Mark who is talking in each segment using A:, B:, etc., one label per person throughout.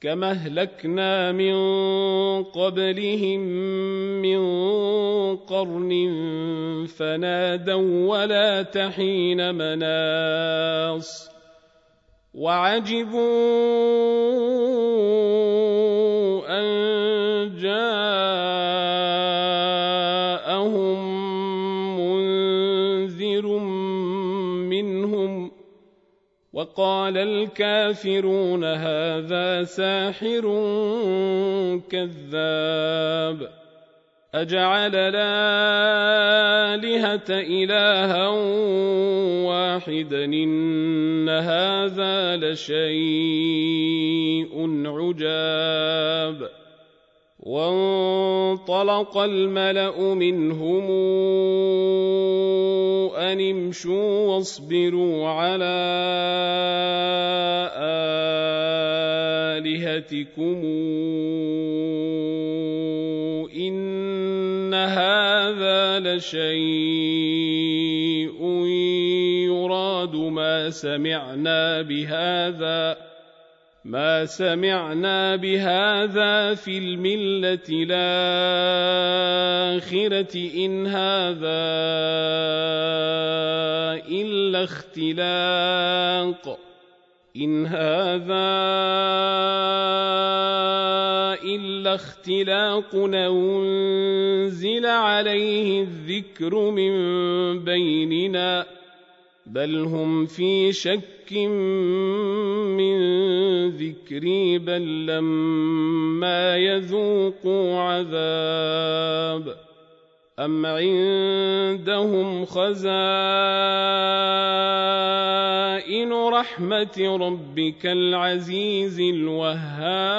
A: كما اهلكنا من قبلهم من قرن فنادوا ولا تحين مناص وعجبوا وقال الكافرون هذا ساحر كذاب. أجعل الآلهة إلها واحدا إن هذا لشيء عجاب. وانطلق الملأ منهم ان امشوا واصبروا على آلهتكم. إن هذا لشيء يراد ما سمعنا بهذا. ما سمعنا بهذا في الملة الآخرة إن هذا إلا اختلاق. إن هذا إلا اختلاق. أنزل عليه الذكر من بيننا. بل هم في شك من ذكري بل لما يذوقوا عذاب أم عندهم خزائن رحمة ربك العزيز الوهاب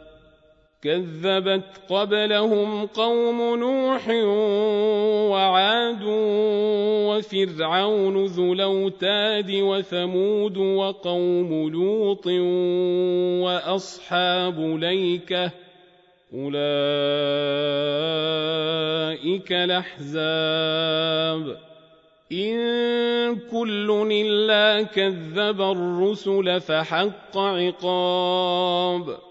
A: كذبت قبلهم قوم نوح وعاد وفرعون ذو الأوتاد وثمود وقوم لوط وأصحاب ليكة أولئك الأحزاب إن كل إلا كذب الرسل فحق عقاب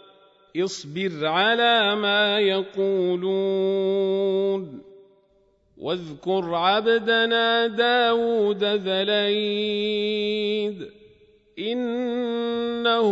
A: اصبر على ما يقولون واذكر عبدنا داود ذليد إنه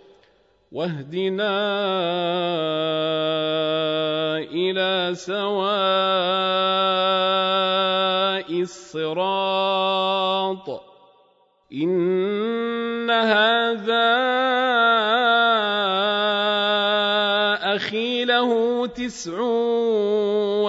A: واهدنا إلى سواء الصراط. إن هذا أخي له تسعون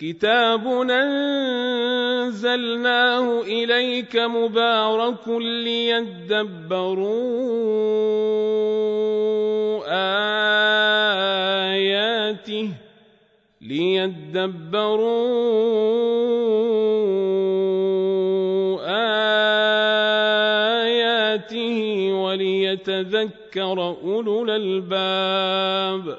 A: كتاب أنزلناه إليك مبارك ليدبروا آياته ليدبروا آياته وليتذكر أولو الألباب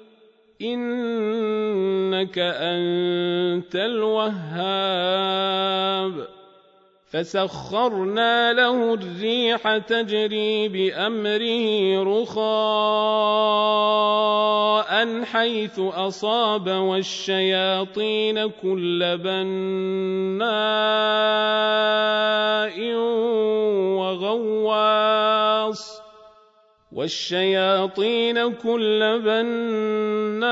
A: إنك أنت الوهاب. فسخرنا له الريح تجري بأمره رخاء حيث أصاب والشياطين كل بناء وغواص. والشياطين كل بناء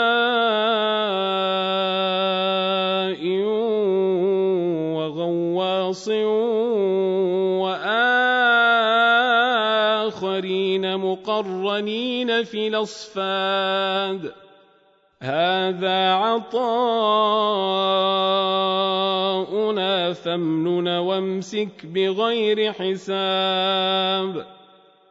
A: وغواص وآخرين مقرنين في الأصفاد. هذا عطاؤنا فامنن وامسك بغير حساب.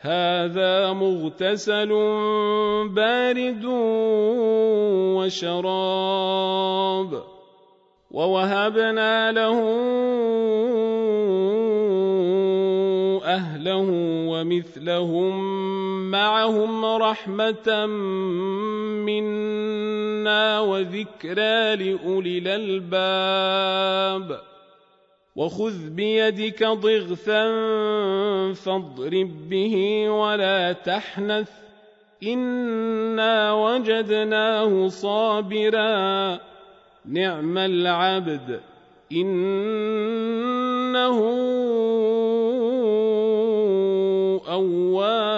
A: هذا مغتسل بارد وشراب ووهبنا له أهله ومثلهم معهم رحمة منا وذكرى لأولي الألباب وخذ بيدك ضغثا فاضرب به ولا تحنث. إنا وجدناه صابرا. نعم العبد. إنه أواب.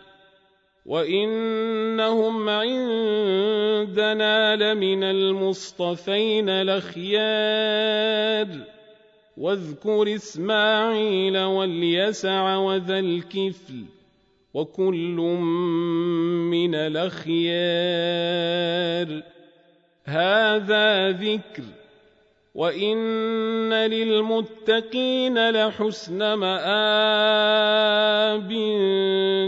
A: وإنهم عندنا لمن المصطفين الأخيار واذكر إسماعيل واليسع وذا الكفل وكل من الأخيار هذا ذكر وإن للمتقين لحسن مآب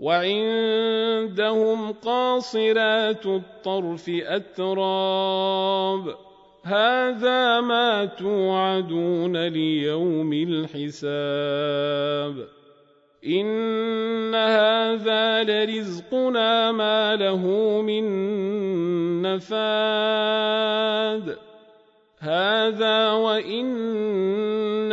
A: وعندهم قاصرات الطرف أتراب. هذا ما توعدون ليوم الحساب. إن هذا لرزقنا ما له من نفاد. هذا وإن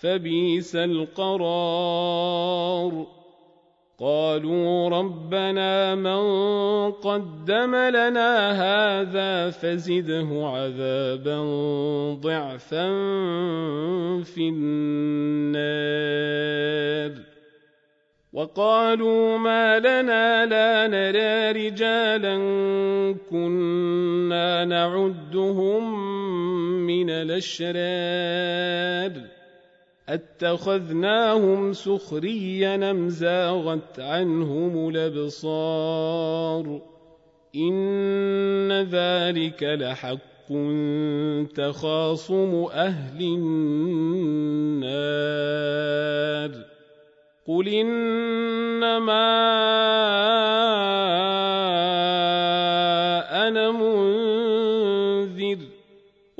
A: فبئس القرار. قالوا ربنا من قدم لنا هذا فزده عذابا ضعفا في النار. وقالوا ما لنا لا نرى رجالا كنا نعدهم من الأشرار. اتخذناهم سخريا ام زاغت عنهم الابصار ان ذلك لحق تخاصم أهل النار قل انما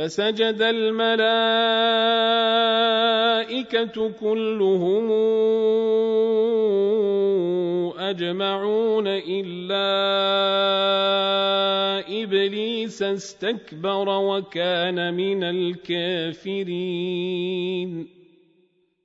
A: فسجد الملائكة كلهم أجمعون إلا إبليس استكبر وكان من الكافرين.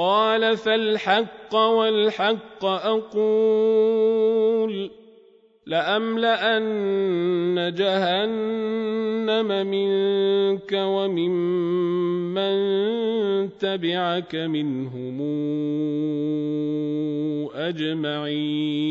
A: قال فالحق والحق أقول لأملأن جهنم منك وممن تبعك منهم أجمعين